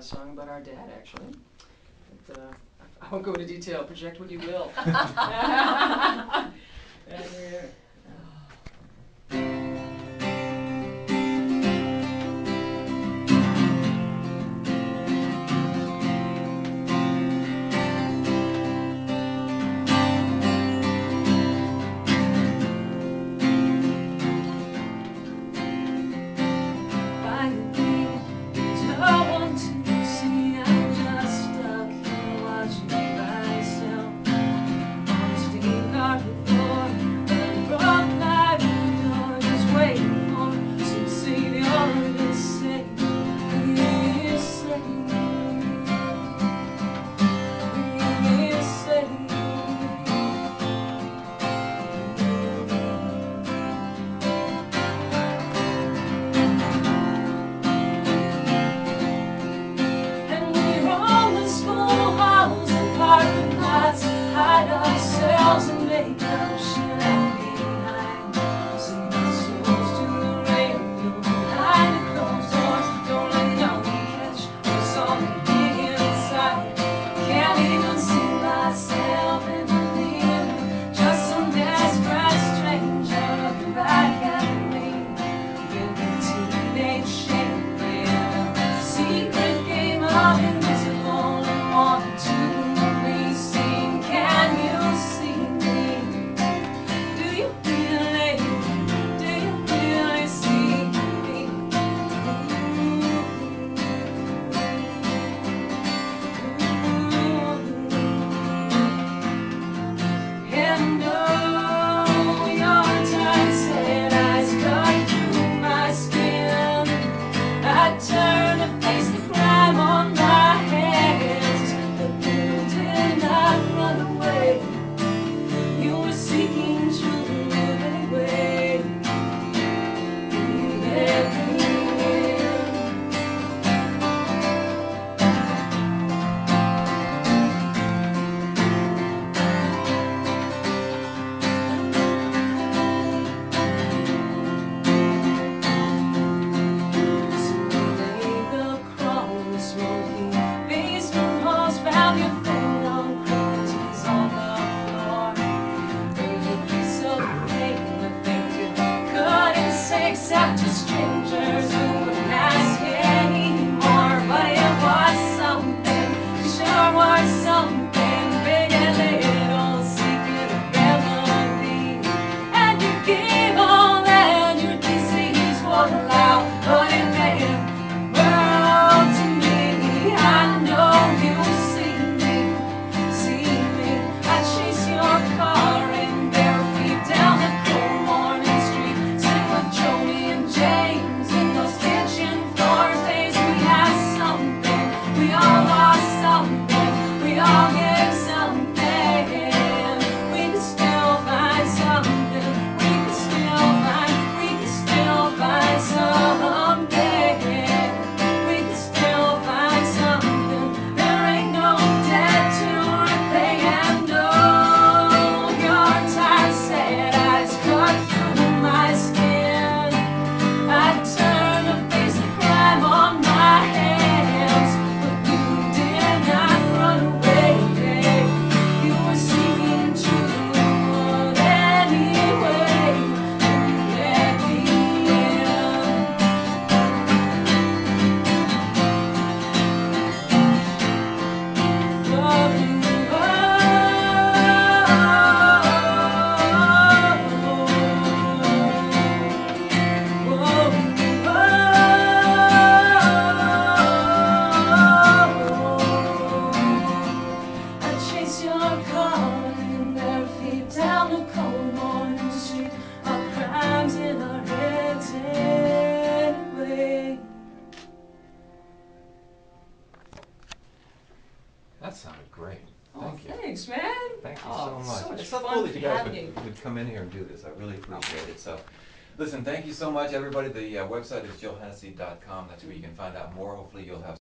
uh, song about our dad, actually. Uh, I won't go into detail. Project what you will. except a stranger. all lost. We all get. That sounded great. Thank you. Thanks, man. Thank you so much. It's so cool that you guys would, come in here and do this. I really appreciate it. So, listen, thank you so much, everybody. The uh, website is jillhennessy.com. That's where you can find out more. Hopefully, you'll have.